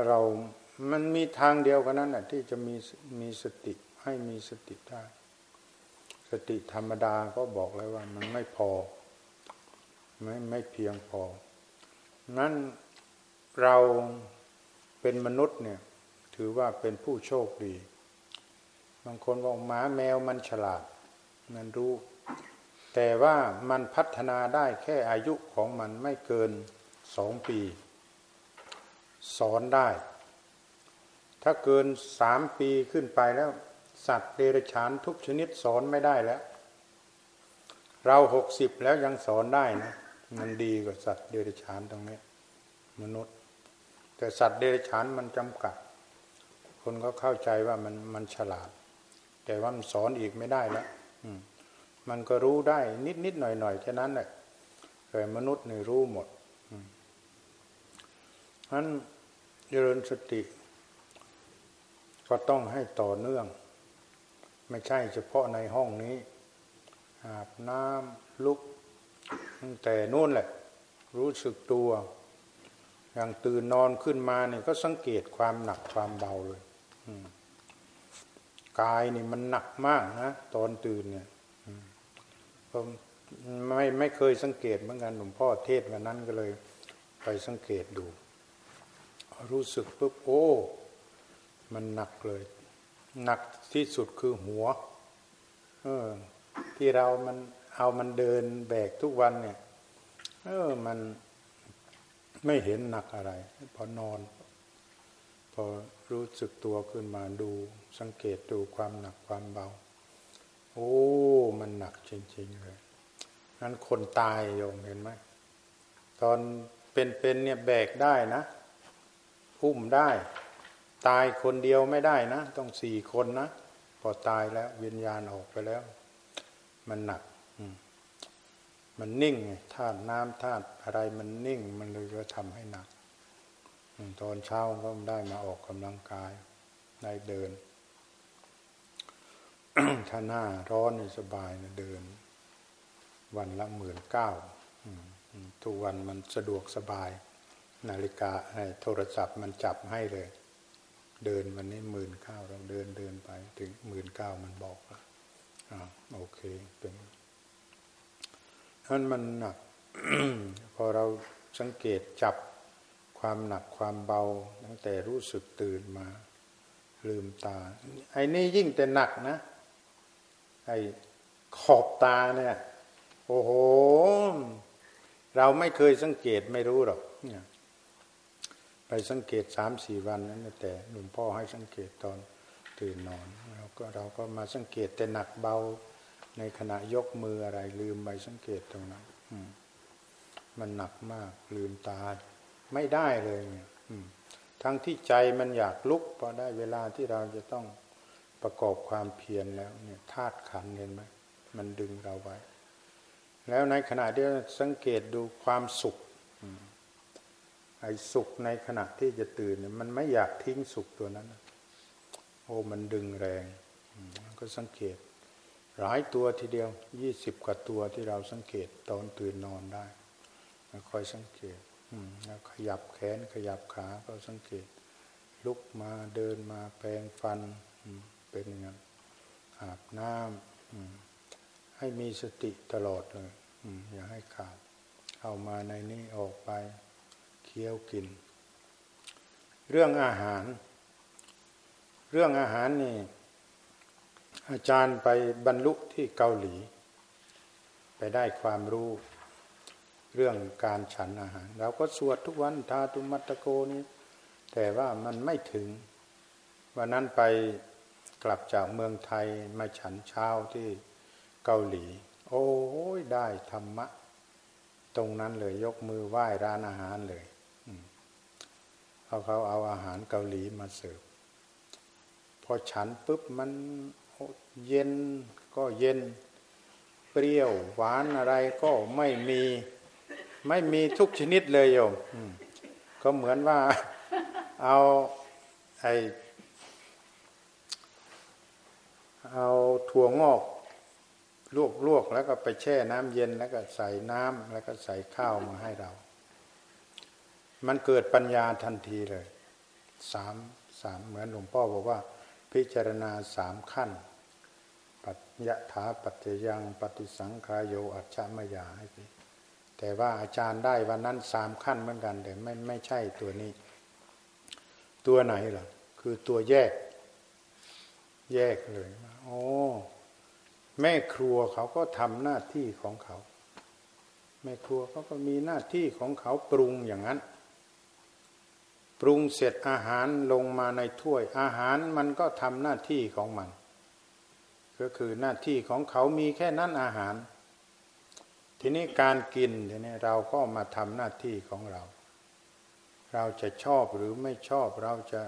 เรา มันมีทางเดียวกันนั้นแหะที่จะมีมีสติ ให้มีสติได้ สติธรรมดาก็บอกแล้วว่ามันไม่พอ ไม่ไม่เพียงพอ นั้นเราเป็นมนุษย์เนี่ย ถือว่าเป็นผู้โชคดี บางคนบอกหมาแมวมันฉลาด มันรู้ แต่ว่ามันพัฒนาได้แค่อายุของมันไม่เกินสองปี สอนได้ ถ้าเกินสามปีขึ้นไปแล้ว สัตว์เดรัจฉานทุกชนิดสอนไม่ได้แล้ว เราหกสิบแล้วยังสอนได้นะมันดีกว่าสัตว์เดรัจฉานตรงนี้มนุษย์ แต่สัตว์เดรัจฉานมันจำกัด คนก็เข้าใจว่ามันมันฉลาด แต่ว่ามันสอนอีกไม่ได้แล้วมันก็รู้ได้นิดนิดหน่อยหน่อยแค่นั้นแหละแต่มนุษย์นี่รู้หมดนั้นเจริญสติ ก็ต้องให้ต่อเนื่อง ไม่ใช่เฉพาะในห้องนี้ อาบน้ำลุกตั้งแต่นู่นแหละ รู้สึกตัว อย่างตื่นนอนขึ้นมาเนี่ยก็สังเกตความหนักความเบาเลยกายนี่มันหนักมากนะตอนตื่นเนี่ยผมไม่ไม่เคยสังเกตเหมือนกันหลวงพ่อเทศวันนั้นก็เลย ไปสังเกตดู รู้สึกปุ๊บโอ้ มันหนักเลย หนักที่สุดคือหัว เออ ที่เรามันเอามันเดินแบกทุกวันเนี่ย เออ มันไม่เห็นหนักอะไร พอนอน พอรู้สึกตัวขึ้นมาดูสังเกตดูความหนักความเบา โอ้ มันหนักจริง ๆ เลยนั้นคนตายโยมเห็นไหม ตอนเป็นๆเนี่ยแบกได้นะอุ้มได้ ตายคนเดียวไม่ได้นะ ต้องสี่คนนะ พอตายแล้ววิญญาณออกไปแล้ว มันหนักมันนิ่งธาตุน้ำธาตุอะไรมันนิ่ง มันเลยก็ทำให้หนักตอนเช้าก็ได้มาออกกำลังกายได้เดิน ถ้าหน้าร้อนสบายนะเดิน วันละหมื่นเก้าทุกวันมันสะดวกสบาย นาฬิกาโทรศัพท์มันจับให้เลย เดินวันนี้หมื่นเก้าเราเดินเดินไปถึงหมื่นเก้ามันบอกแล้วโอเคเป็นนั้นมันหนักพอเราสังเกตจับความหนักความเบาตั้งแต่รู้สึกตื่นมา ลืมตา ไอ้นี่ยิ่งแต่หนักนะ ไอ้ขอบตาเนี่ย โอ้โห เราไม่เคยสังเกตไม่รู้หรอกเนี่ย ไปสังเกตสามสี่วันนั้นแต่หลวงพ่อให้สังเกตตอนตื่นนอนเราก็เราก็มาสังเกตแต่หนักเบาในขณะยกมืออะไร ลืมไปสังเกตตรงนั้นมันหนักมากลืมตา ไม่ได้เลยเนี่ยทั้งที่ใจมันอยากลุกพอได้เวลาที่เราจะต้องประกอบความเพียรแล้ว เนี่ยธาตุขันเห็นไหมมันดึงเราไว้ แล้วในขณะที่สังเกตดูความสุข ไอ้สุขในขณะที่จะตื่นเนี่ยมันไม่อยากทิ้งสุขตัวนั้น โอ้มันดึงแรง ก็สังเกต หลายตัวทีเดียวยี่สิบกว่าตัวที่เราสังเกตตอนตื่นนอนได้คอยสังเกตแล้วขยับแขนขยับขาก็สังเกต ลุกมาเดินมาแปรงฟันเป็นอย่างนั้นอาบน้ำให้มีสติตลอดเลยอย่าให้ขาดเอามาในนี้ออกไป เคี้ยวกิน เรื่องอาหาร เรื่องอาหารนี่ อาจารย์ไปบรรลุที่เกาหลี ไปได้ความรู้เรื่องการฉันอาหาร เราก็สวดทุกวันทาตุมัตโกนี้ แต่ว่ามันไม่ถึง วันนั้นไปกลับจากเมืองไทยมาฉันเช้าที่เกาหลี โอ้ยได้ธรรมะ ตรงนั้นเลยยกมือไหว้ร้านอาหารเลย เขาเขาเอาอาหารเกาหลีมาเสิร์ฟพอฉันปุ๊บมันเย็นก็เย็น เปรี้ยวหวานอะไรก็ไม่มี ไม่มีทุกชนิดเลยโยมก็เหมือนว่าเอาไอเอาถั่วงอกลวกลวกแล้วก็ไปแช่น้ำเย็นแล้วก็ใส่น้ำแล้วก็ใส่ข้าวมาให้เรา มันเกิดปัญญาทันทีเลยสามสามเหมือนหลวงพ่อบอกว่า พิจารณาสามขั้น ปัจยถาปัจจยังปฏิสังขายโยอัจฉมยาให้แต่ว่าอาจารย์ได้วันนั้นสามขั้นเหมือนกัน แต่ไม่ไม่ใช่ตัวนี้ ตัวไหนล่ะ คือตัวแยก แยกเลยโอ้แม่ครัวเขาก็ทำหน้าที่ของเขา แม่ครัวเขาก็มีหน้าที่ของเขาปรุงอย่างนั้น ปรุงเสร็จอาหารลงมาในถ้วย อาหารมันก็ทำหน้าที่ของมัน ก็คือหน้าที่ของเขามีแค่นั้นอาหาร ทีนี้การกินทีนี้เราก็มาทำหน้าที่ของเรา เราจะชอบหรือไม่ชอบเราจะ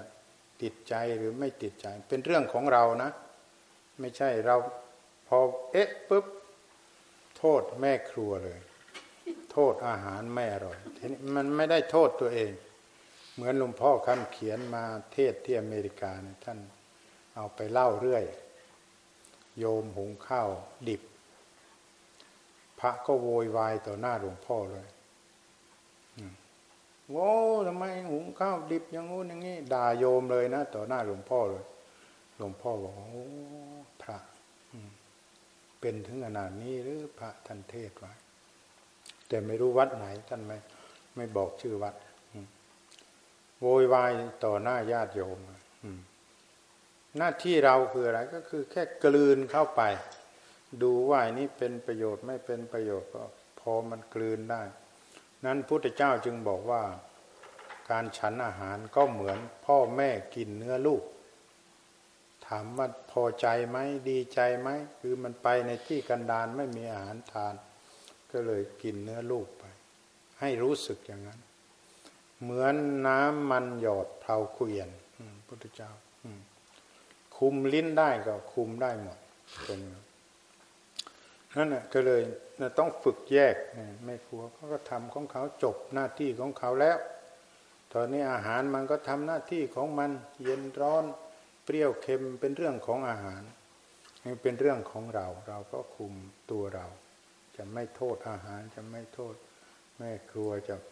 ติดใจหรือไม่ติดใจ เป็นเรื่องของเรานะ ไม่ใช่เราพอเอ๊ะปุ๊บโทษแม่ครัวเลย โทษอาหารไม่อร่อยทีนี้มันไม่ได้โทษตัวเอง เหมือนหลวงพ่อคำเขียนมาเทศที่อเมริกาเนี่ยท่านเอาไปเล่าเรื่อย โยมหุงข้าวดิบ พระก็โวยวายต่อหน้าหลวงพ่อเลยโว้ทำไมหุงข้าวดิบอย่างงู้นอย่างนี้ด่าโยมเลยนะต่อหน้าหลวงพ่อเลย หลวงพ่อบอกโอ้พระเป็นถึงขนาดนี้หรือพระท่านเทศไว้แต่ไม่รู้วัดไหนท่านไม่ไม่บอกชื่อวัด โวยวายต่อหน้าญาติโยมหน้าที่เราคืออะไรก็คือแค่กลืนเข้าไป ดูว่านี้เป็นประโยชน์ไม่เป็นประโยชน์ก็พอมันกลืนได้ นั้นพุทธเจ้าจึงบอกว่า การฉันอาหารก็เหมือนพ่อแม่กินเนื้อลูก ถามว่าพอใจไหมดีใจไหมคือมันไปในที่กันดานไม่มีอาหารทาน ก็เลยกินเนื้อลูกไป ให้รู้สึกอย่างนั้น เหมือนน้ำมันหยอดเผาเกวียนพุทธเจ้าคุมลิ้นได้ก็คุมได้หมดเป็นนั่นแหะก็เลยต้องฝึกแยกไม่ครัวเขาก็ทำของเขาจบหน้าที่ของเขาแล้ว ตอนนี้อาหารมันก็ทำหน้าที่ของมัน เย็นร้อนเปรี้ยวเค็มเป็นเรื่องของอาหารเป็นเรื่องของเรา เราก็คุมตัวเรา จะไม่โทษอาหารจะไม่โทษ แม่ครัวจะ